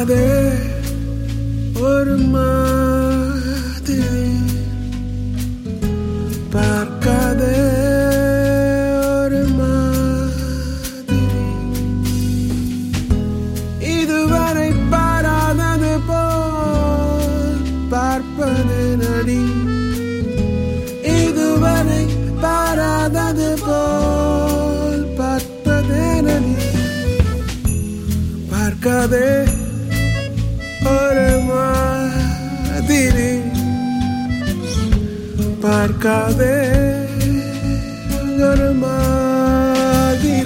பார்க்காதே ஒரு மாதிரி. பார்க்காதே ஒரு மாதிரி. இதுவரை பாராதது போல் பார்ப்பது நடி. இதுவரை பாராதது போல் பார்ப்பது நடி. பார்க்காதே பார்க்காதே ஒரு மாதிரி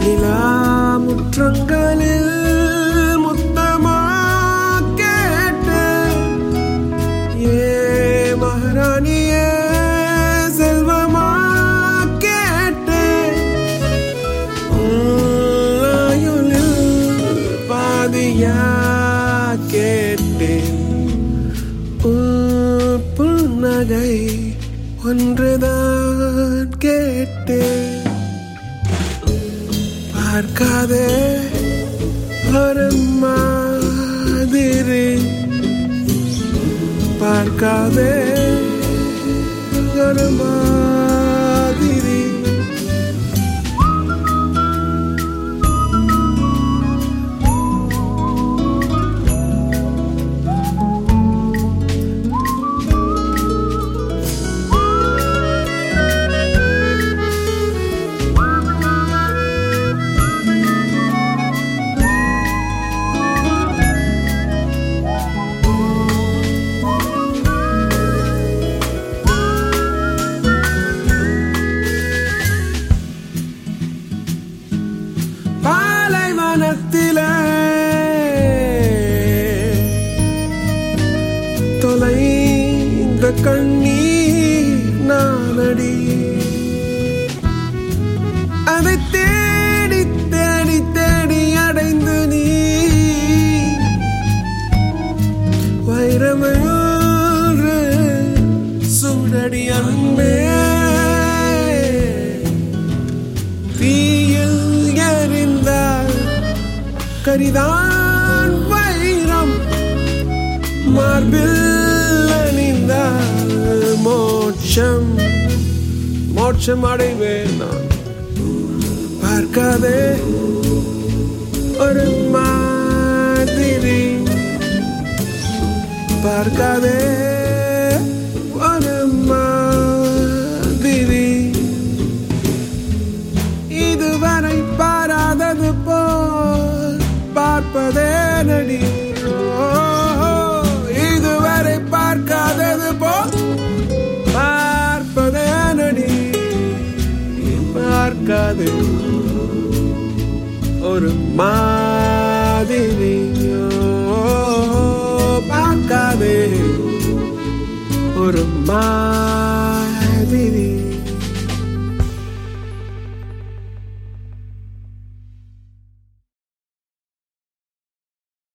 நிலா முற்றங்களில் மகாராணியே செல்வமா கேட்டு பாதியா கேட்டேன். உன் புன்னகை ஒன்றுதான் கேட்டேன். பார்க்காதே ஒரு மாதிரி. பார்க்காதே ஒரு கண்ணீர் நானடி. அதை தேடி தேடி தேடி அடைந்து நீ. வைரமேறு சுடடி அன்பே. தீயில் எறிந்தால் கரிதான் வைரம். மார்பில் மோட்சம் அடைவேன் நான் பார்க்காதே ஒரு மாதிரி பார்க்காதே ஒரு மாதிரி இதுவரை பாராதது போல் பார்ப்பதே நடி பார்க்காதே ஒரு மாதிரி ஓ, பார்க்காதே. ஒரு மாதிரி